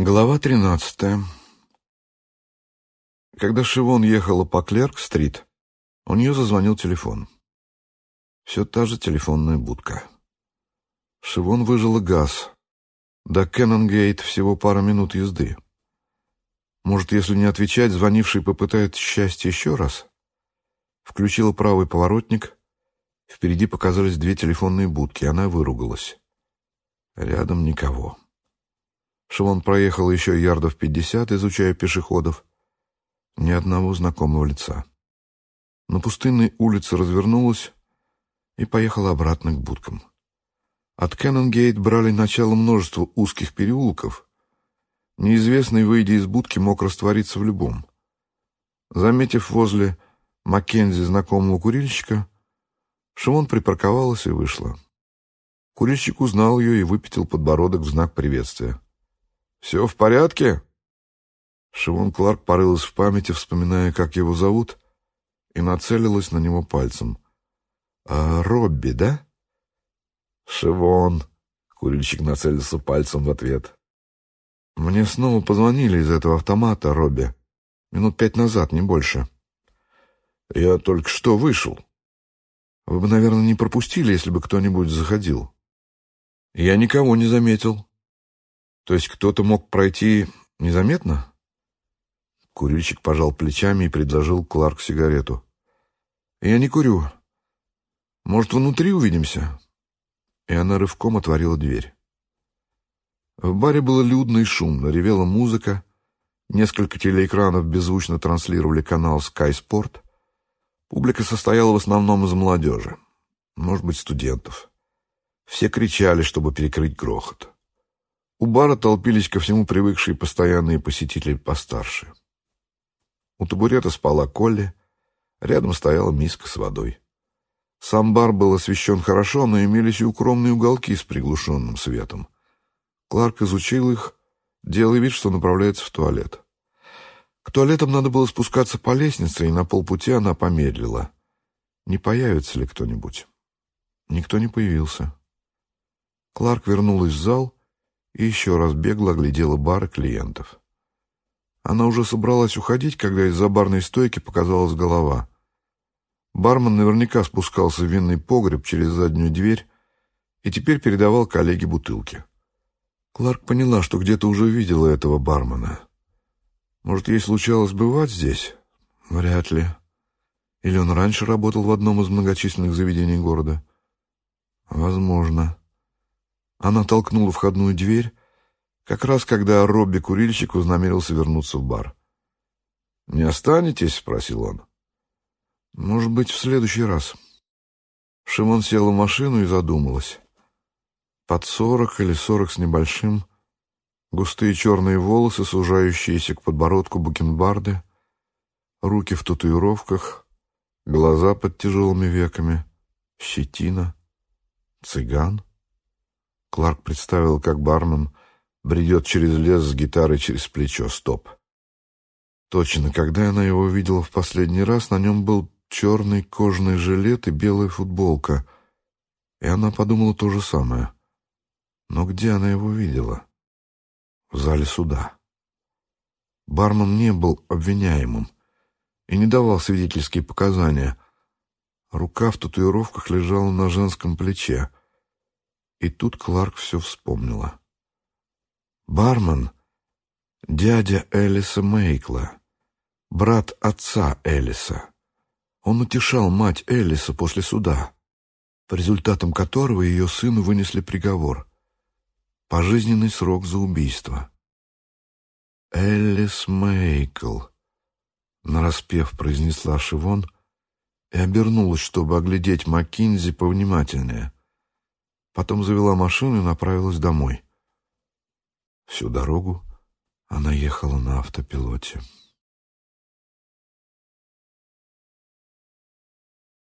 Глава тринадцатая. Когда Шивон ехала по Клерк-стрит, у нее зазвонил телефон. Все та же телефонная будка. Шивон выжила газ. До Кеннонгейт всего пара минут езды. Может, если не отвечать, звонивший попытает счастье еще раз? Включила правый поворотник. Впереди показались две телефонные будки. Она выругалась. Рядом никого. Шивон проехал еще ярдов пятьдесят, изучая пешеходов. Ни одного знакомого лица. На пустынной улице развернулась и поехала обратно к будкам. От Кеннонгейт брали начало множество узких переулков. Неизвестный, выйдя из будки, мог раствориться в любом. Заметив возле Маккензи знакомого курильщика, Шивон припарковалась и вышла. Курильщик узнал ее и выпятил подбородок в знак приветствия. «Все в порядке?» Шивон Кларк порылась в памяти, вспоминая, как его зовут, и нацелилась на него пальцем. «А Робби, да?» «Шивон», — курильщик нацелился пальцем в ответ. «Мне снова позвонили из этого автомата, Робби. Минут пять назад, не больше». «Я только что вышел». «Вы бы, наверное, не пропустили, если бы кто-нибудь заходил». «Я никого не заметил», то есть кто-то мог пройти незаметно? Курильщик пожал плечами и предложил Кларк сигарету. «Я не курю. Может, внутри увидимся?» И она рывком отворила дверь. В баре было людно и шумно, ревела музыка, несколько телеэкранов беззвучно транслировали канал Sky Sport. Публика состояла в основном из молодежи, может быть, студентов. Все кричали, чтобы перекрыть грохот. У бара толпились ко всему привыкшие постоянные посетители постарше. У табурета спала Колли, рядом стояла миска с водой. Сам бар был освещен хорошо, но имелись и укромные уголки с приглушенным светом. Кларк изучил их, делая вид, что направляется в туалет. К туалетам надо было спускаться по лестнице, и на полпути она помедлила. Не появится ли кто-нибудь? Никто не появился. Кларк вернулась в зал и еще раз бегло оглядела бар и клиентов. Она уже собралась уходить, когда из-за барной стойки показалась голова. Бармен наверняка спускался в винный погреб через заднюю дверь и теперь передавал коллеге бутылки. Кларк поняла, что где-то уже видела этого бармена. Может, ей случалось бывать здесь? Вряд ли. Или он раньше работал в одном из многочисленных заведений города? Возможно. Она толкнула входную дверь, как раз когда Робби-курильщик вознамерился вернуться в бар. «Не останетесь?» — спросил он. «Может быть, в следующий раз». Шимон села в машину и задумалась. Под сорок или сорок с небольшим, густые черные волосы, сужающиеся к подбородку бакенбарды, руки в татуировках, глаза под тяжелыми веками, щетина, цыган — Кларк представил, как бармен бредет через лес с гитарой через плечо. Стоп. Точно, когда она его видела в последний раз, на нем был черный кожаный жилет и белая футболка. И она подумала то же самое. Но где она его видела? В зале суда. Бармен не был обвиняемым и не давал свидетельские показания. Рука в татуировках лежала на женском плече. И тут Кларк все вспомнила. Бармен — дядя Элиса Мейкла, брат отца Элиса. Он утешал мать Элиса после суда, по результатам которого ее сыну вынесли приговор — пожизненный срок за убийство. «Элис Мейкл», — нараспев произнесла Шивон и обернулась, чтобы оглядеть Маккинзи повнимательнее — Потом завела машину и направилась домой. Всю дорогу она ехала на автопилоте.